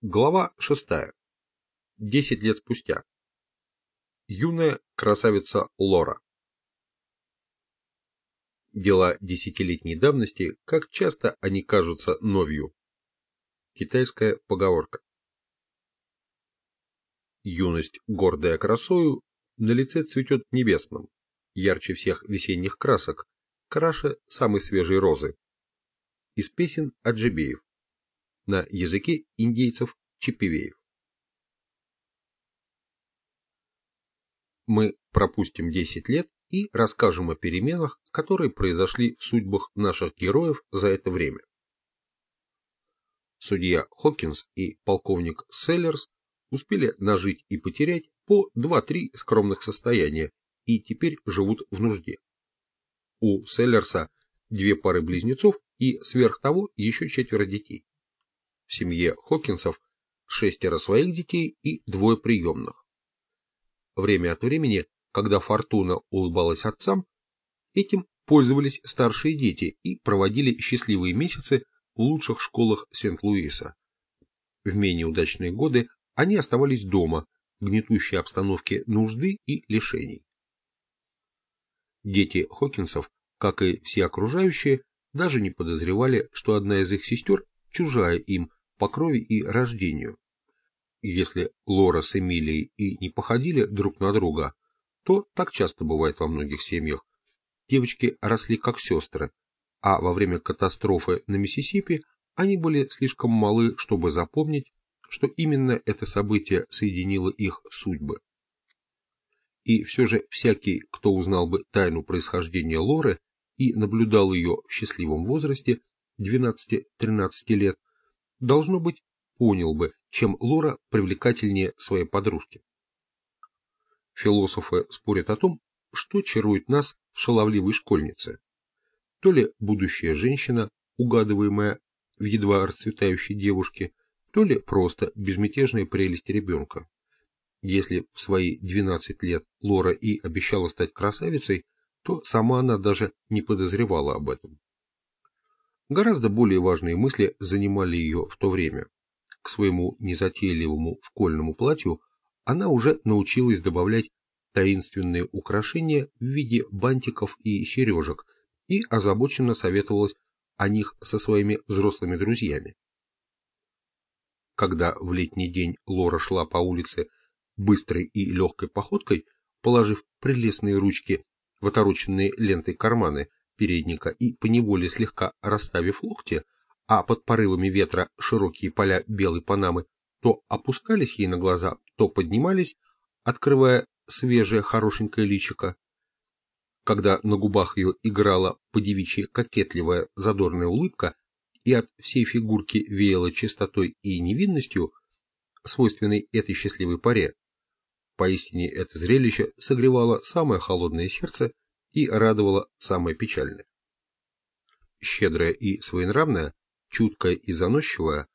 Глава шестая. Десять лет спустя. Юная красавица Лора. Дела десятилетней давности, как часто они кажутся новью. Китайская поговорка. Юность, гордая красою, на лице цветет небесным, ярче всех весенних красок, краше самой свежей розы. Из песен Аджибеев на языке индейцев чипивеев. Мы пропустим 10 лет и расскажем о переменах, которые произошли в судьбах наших героев за это время. Судья Хокинс и полковник Селлерс успели нажить и потерять по 2-3 скромных состояния и теперь живут в нужде. У Селлерса две пары близнецов и сверх того еще четверо детей в семье Хокинсов шестеро своих детей и двое приемных. Время от времени, когда Фортуна улыбалась отцам, этим пользовались старшие дети и проводили счастливые месяцы в лучших школах Сент-Луиса. В менее удачные годы они оставались дома, в гнетущей обстановке нужды и лишений. Дети Хокинсов, как и все окружающие, даже не подозревали, что одна из их сестер чужая им по крови и рождению. Если Лора с Эмилией и не походили друг на друга, то так часто бывает во многих семьях. Девочки росли как сестры, а во время катастрофы на Миссисипи они были слишком малы, чтобы запомнить, что именно это событие соединило их судьбы. И все же всякий, кто узнал бы тайну происхождения Лоры и наблюдал ее в счастливом возрасте 12-13 лет, должно быть, понял бы, чем Лора привлекательнее своей подружки. Философы спорят о том, что чарует нас в шаловливой школьнице. То ли будущая женщина, угадываемая в едва расцветающей девушке, то ли просто безмятежная прелесть ребенка. Если в свои 12 лет Лора и обещала стать красавицей, то сама она даже не подозревала об этом. Гораздо более важные мысли занимали ее в то время. К своему незатейливому школьному платью она уже научилась добавлять таинственные украшения в виде бантиков и сережек и озабоченно советовалась о них со своими взрослыми друзьями. Когда в летний день Лора шла по улице быстрой и легкой походкой, положив прелестные ручки в отороченные лентой карманы, передника и поневоле слегка расставив локти, а под порывами ветра широкие поля белой панамы то опускались ей на глаза, то поднимались, открывая свежее хорошенькое личико. Когда на губах ее играла подевичья кокетливая задорная улыбка, и от всей фигурки веяло чистотой и невинностью, свойственной этой счастливой паре. Поистине это зрелище согревало самое холодное сердце и радовало самое печальное. Щедрая и своенравная, чуткая и заносчивая,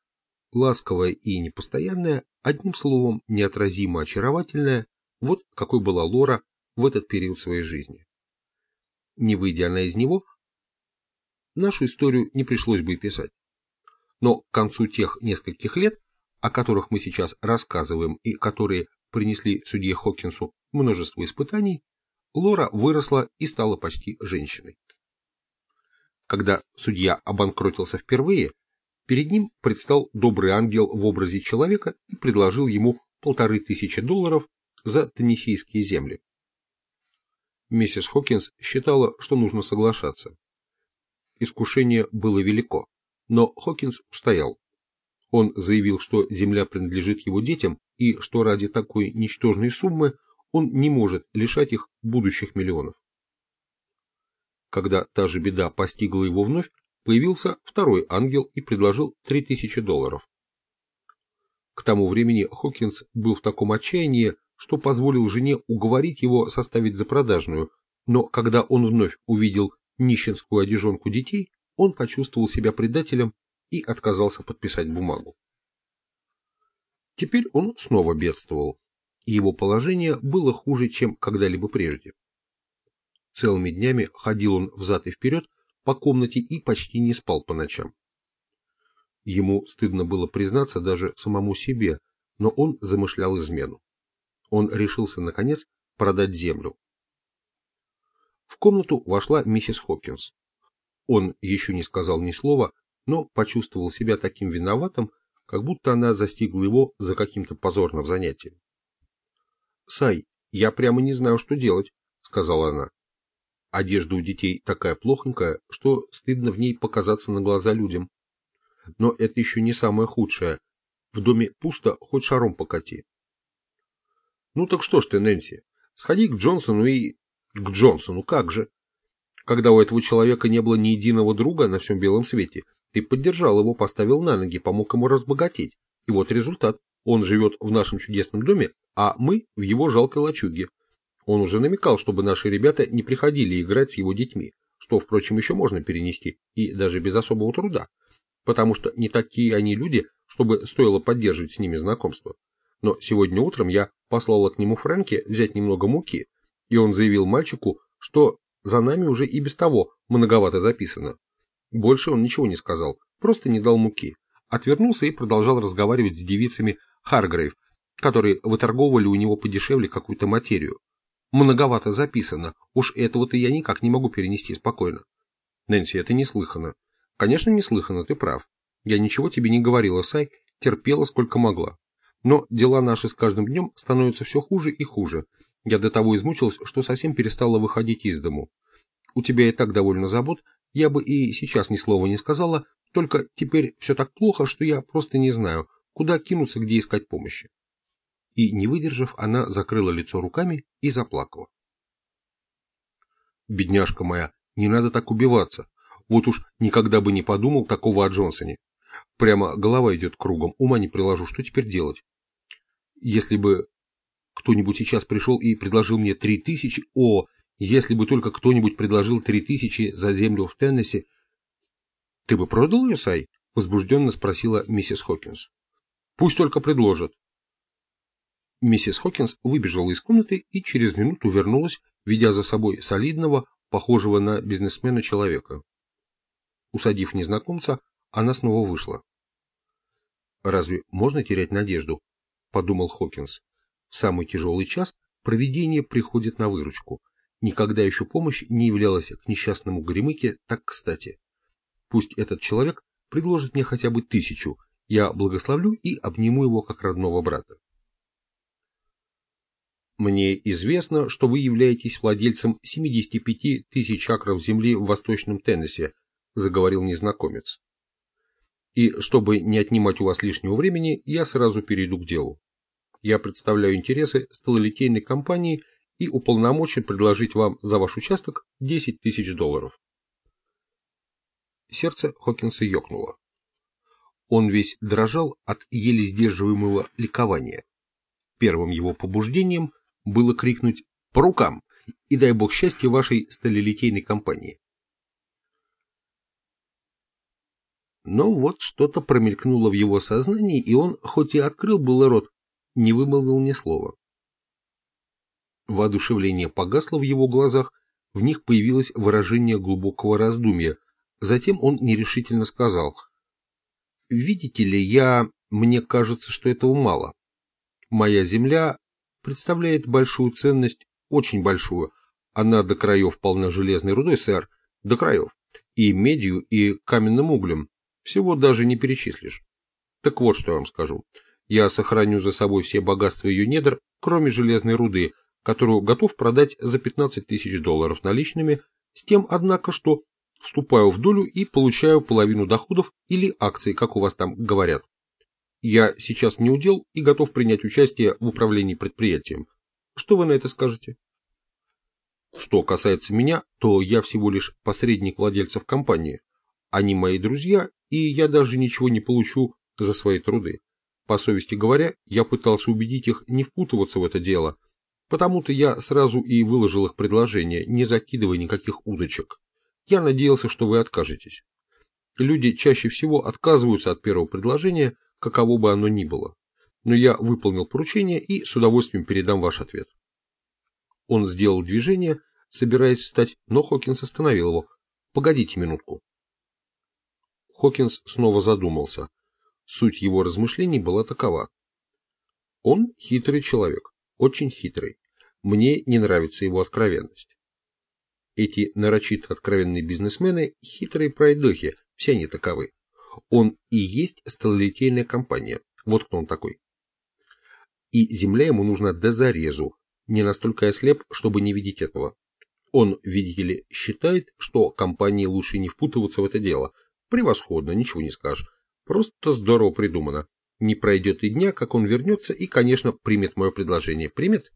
ласковая и непостоянная, одним словом, неотразимо очаровательная, вот какой была Лора в этот период своей жизни. Не выйдя она из него, нашу историю не пришлось бы и писать. Но к концу тех нескольких лет, о которых мы сейчас рассказываем и которые принесли судье Хокинсу множество испытаний, Лора выросла и стала почти женщиной. Когда судья обанкротился впервые, перед ним предстал добрый ангел в образе человека и предложил ему полторы тысячи долларов за теннисейские земли. Миссис Хокинс считала, что нужно соглашаться. Искушение было велико, но Хокинс устоял. Он заявил, что земля принадлежит его детям и что ради такой ничтожной суммы он не может лишать их будущих миллионов. Когда та же беда постигла его вновь, появился второй ангел и предложил 3000 долларов. К тому времени Хокинс был в таком отчаянии, что позволил жене уговорить его составить запродажную, но когда он вновь увидел нищенскую одежонку детей, он почувствовал себя предателем и отказался подписать бумагу. Теперь он снова бедствовал его положение было хуже, чем когда-либо прежде. Целыми днями ходил он взад и вперед по комнате и почти не спал по ночам. Ему стыдно было признаться даже самому себе, но он замышлял измену. Он решился, наконец, продать землю. В комнату вошла миссис Хопкинс. Он еще не сказал ни слова, но почувствовал себя таким виноватым, как будто она застигла его за каким-то позорным занятием. «Сай, я прямо не знаю, что делать», — сказала она. Одежда у детей такая плохонькая, что стыдно в ней показаться на глаза людям. Но это еще не самое худшее. В доме пусто, хоть шаром покати. Ну так что ж ты, Нэнси, сходи к Джонсону и... К Джонсону, как же? Когда у этого человека не было ни единого друга на всем белом свете, ты поддержал его, поставил на ноги, помог ему разбогатеть. И вот результат. Он живет в нашем чудесном доме, а мы в его жалкой лачуге. Он уже намекал, чтобы наши ребята не приходили играть с его детьми, что, впрочем, еще можно перенести, и даже без особого труда, потому что не такие они люди, чтобы стоило поддерживать с ними знакомство. Но сегодня утром я послала к нему Фрэнки взять немного муки, и он заявил мальчику, что за нами уже и без того многовато записано. Больше он ничего не сказал, просто не дал муки. Отвернулся и продолжал разговаривать с девицами Харгрейв, которые выторговывали у него подешевле какую-то материю, Многовато записано. Уж этого-то я никак не могу перенести спокойно. Нэнси, это неслыханно. Конечно, неслыханно, ты прав. Я ничего тебе не говорила, Сай, терпела сколько могла. Но дела наши с каждым днем становятся все хуже и хуже. Я до того измучилась, что совсем перестала выходить из дому. У тебя и так довольно забот, я бы и сейчас ни слова не сказала, только теперь все так плохо, что я просто не знаю, куда кинуться, где искать помощи и, не выдержав, она закрыла лицо руками и заплакала. «Бедняжка моя, не надо так убиваться. Вот уж никогда бы не подумал такого о Джонсоне. Прямо голова идет кругом, ума не приложу, что теперь делать? Если бы кто-нибудь сейчас пришел и предложил мне три тысячи, о, если бы только кто-нибудь предложил три тысячи за землю в Теннесси, ты бы продал ее, Сай? Возбужденно спросила миссис Хокинс. Пусть только предложат. Миссис Хокинс выбежала из комнаты и через минуту вернулась, ведя за собой солидного, похожего на бизнесмена человека. Усадив незнакомца, она снова вышла. «Разве можно терять надежду?» – подумал Хокинс. «В самый тяжелый час провидение приходит на выручку. Никогда еще помощь не являлась к несчастному Горемыке так кстати. Пусть этот человек предложит мне хотя бы тысячу, я благословлю и обниму его как родного брата. Мне известно, что вы являетесь владельцем 75 тысяч акров земли в Восточном Теннессе, заговорил незнакомец. И чтобы не отнимать у вас лишнего времени, я сразу перейду к делу. Я представляю интересы сталолитейной компании и уполномочен предложить вам за ваш участок 10 тысяч долларов. Сердце Хокинса ёкнуло. Он весь дрожал от еле сдерживаемого ликования. Первым его побуждением – было крикнуть «По рукам!» и дай бог счастья вашей сталелитейной компании. Но вот что-то промелькнуло в его сознании, и он, хоть и открыл было рот, не вымолвил ни слова. Воодушевление погасло в его глазах, в них появилось выражение глубокого раздумья. Затем он нерешительно сказал, «Видите ли, я... Мне кажется, что этого мало. Моя земля представляет большую ценность, очень большую. Она до краев полна железной рудой, сэр, до краев. И медью, и каменным углем. Всего даже не перечислишь. Так вот, что я вам скажу. Я сохраню за собой все богатства ее недр, кроме железной руды, которую готов продать за 15 тысяч долларов наличными, с тем, однако, что вступаю в долю и получаю половину доходов или акций, как у вас там говорят. Я сейчас не удел и готов принять участие в управлении предприятием. Что вы на это скажете? Что касается меня, то я всего лишь посредник владельцев компании. Они мои друзья, и я даже ничего не получу за свои труды. По совести говоря, я пытался убедить их не впутываться в это дело, потому-то я сразу и выложил их предложение, не закидывая никаких удочек. Я надеялся, что вы откажетесь. Люди чаще всего отказываются от первого предложения, каково бы оно ни было. Но я выполнил поручение и с удовольствием передам ваш ответ. Он сделал движение, собираясь встать, но Хокинс остановил его. Погодите минутку. Хокинс снова задумался. Суть его размышлений была такова. Он хитрый человек, очень хитрый. Мне не нравится его откровенность. Эти нарочито откровенные бизнесмены – хитрые пройдохи, все они таковы. Он и есть сталолитейная компания. Вот кто он такой. И земля ему нужна до зарезу. Не настолько ослеп, чтобы не видеть этого. Он, видите ли, считает, что компании лучше не впутываться в это дело. Превосходно, ничего не скажешь. Просто здорово придумано. Не пройдет и дня, как он вернется и, конечно, примет мое предложение. Примет?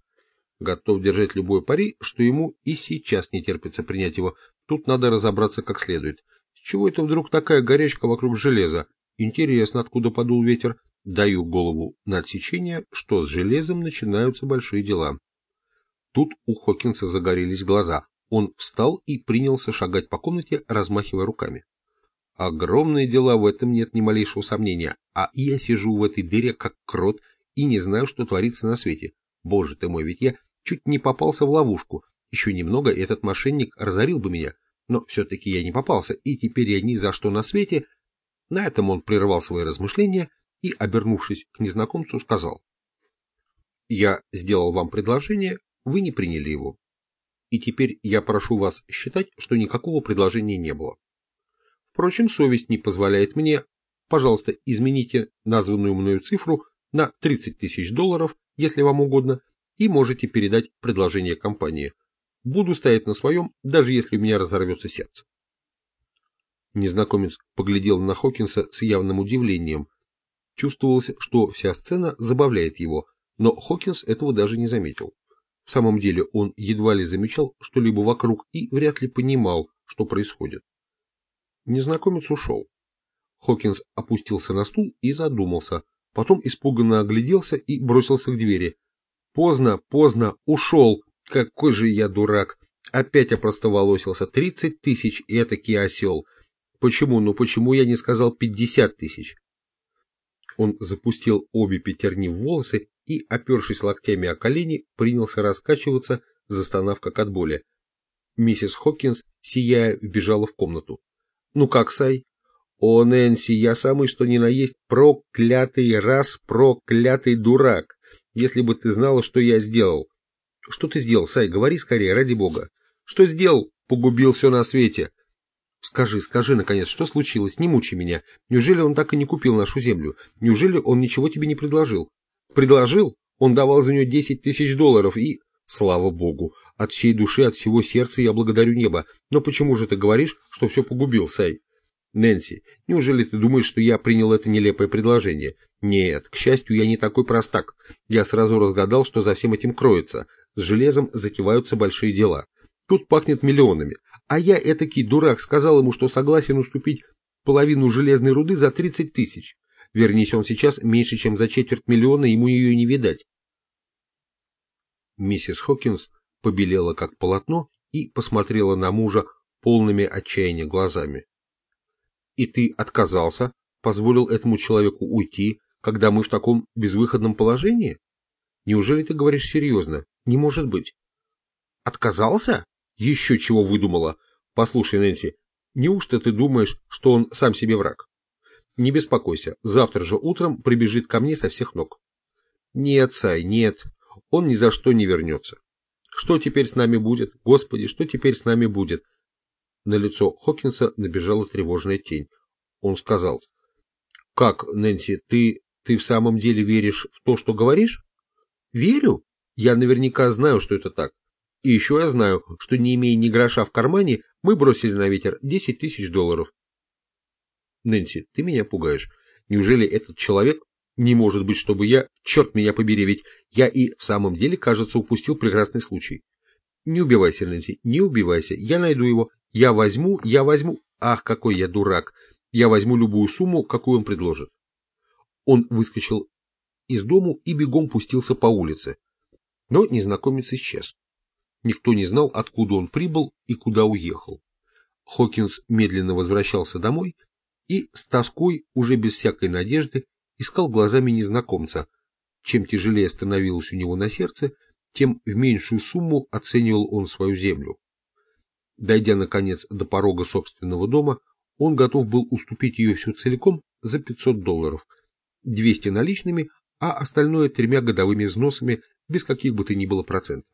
Готов держать любой пари, что ему и сейчас не терпится принять его. Тут надо разобраться как следует. Чего это вдруг такая горячка вокруг железа? Интересно, откуда подул ветер. Даю голову на отсечение, что с железом начинаются большие дела. Тут у Хокинса загорелись глаза. Он встал и принялся шагать по комнате, размахивая руками. Огромные дела, в этом нет ни малейшего сомнения. А я сижу в этой дыре, как крот, и не знаю, что творится на свете. Боже ты мой, ведь я чуть не попался в ловушку. Еще немного, и этот мошенник разорил бы меня. Но все-таки я не попался, и теперь я ни за что на свете... На этом он прервал свои размышления и, обернувшись к незнакомцу, сказал. «Я сделал вам предложение, вы не приняли его. И теперь я прошу вас считать, что никакого предложения не было. Впрочем, совесть не позволяет мне. Пожалуйста, измените названную мною цифру на 30 тысяч долларов, если вам угодно, и можете передать предложение компании. Буду стоять на своем, даже если у меня разорвется сердце. Незнакомец поглядел на Хокинса с явным удивлением. Чувствовалось, что вся сцена забавляет его, но Хокинс этого даже не заметил. В самом деле он едва ли замечал что-либо вокруг и вряд ли понимал, что происходит. Незнакомец ушел. Хокинс опустился на стул и задумался, потом испуганно огляделся и бросился к двери. Поздно, поздно, ушел. Какой же я дурак. Опять опростоволосился. Тридцать тысяч, этакий осел. Почему, ну почему я не сказал пятьдесят тысяч? Он запустил обе пятерни в волосы и, опершись локтями о колени, принялся раскачиваться, застонав как от боли. Миссис Хокинс, сияя, вбежала в комнату. «Ну как, Сай?» «О, Нэнси, я самый что ни на есть проклятый раз проклятый дурак! Если бы ты знала, что я сделал!» «Что ты сделал, Сай? Говори скорее, ради бога!» «Что сделал? Погубил все на свете!» «Скажи, скажи, наконец, что случилось? Не мучи меня. Неужели он так и не купил нашу землю? Неужели он ничего тебе не предложил?» Предложил, он давал за нее 10 тысяч долларов и... Слава богу, от всей души, от всего сердца я благодарю небо. Но почему же ты говоришь, что все погубил, Сай? Нэнси, неужели ты думаешь, что я принял это нелепое предложение? Нет, к счастью, я не такой простак. Я сразу разгадал, что за всем этим кроется. С железом затеваются большие дела. Тут пахнет миллионами. А я, этакий дурак, сказал ему, что согласен уступить половину железной руды за 30 тысяч. Вернись он сейчас меньше, чем за четверть миллиона, ему ее не видать. Миссис Хокинс побелела как полотно и посмотрела на мужа полными отчаяния глазами. «И ты отказался, позволил этому человеку уйти, когда мы в таком безвыходном положении? Неужели ты говоришь серьезно? Не может быть». «Отказался? Еще чего выдумала? Послушай, Нэнси, неужто ты думаешь, что он сам себе враг? Не беспокойся, завтра же утром прибежит ко мне со всех ног. Нет, Сай, нет, он ни за что не вернется. Что теперь с нами будет? Господи, что теперь с нами будет? На лицо Хокинса набежала тревожная тень. Он сказал, «Как, Нэнси, ты, ты в самом деле веришь в то, что говоришь?» «Верю. Я наверняка знаю, что это так. И еще я знаю, что не имея ни гроша в кармане, мы бросили на ветер 10 тысяч долларов. Нэнси, ты меня пугаешь. Неужели этот человек не может быть, чтобы я... Черт меня побери, ведь я и в самом деле, кажется, упустил прекрасный случай. Не убивайся, Нэнси, не убивайся. Я найду его. Я возьму, я возьму... Ах, какой я дурак. Я возьму любую сумму, какую он предложит. Он выскочил из дому и бегом пустился по улице. Но незнакомец исчез. Никто не знал, откуда он прибыл и куда уехал. Хокинс медленно возвращался домой и с тоской, уже без всякой надежды, искал глазами незнакомца. Чем тяжелее становилось у него на сердце, тем в меньшую сумму оценивал он свою землю. Дойдя, наконец, до порога собственного дома, он готов был уступить ее всю целиком за 500 долларов, 200 наличными, а остальное тремя годовыми взносами без каких бы то ни было процентов.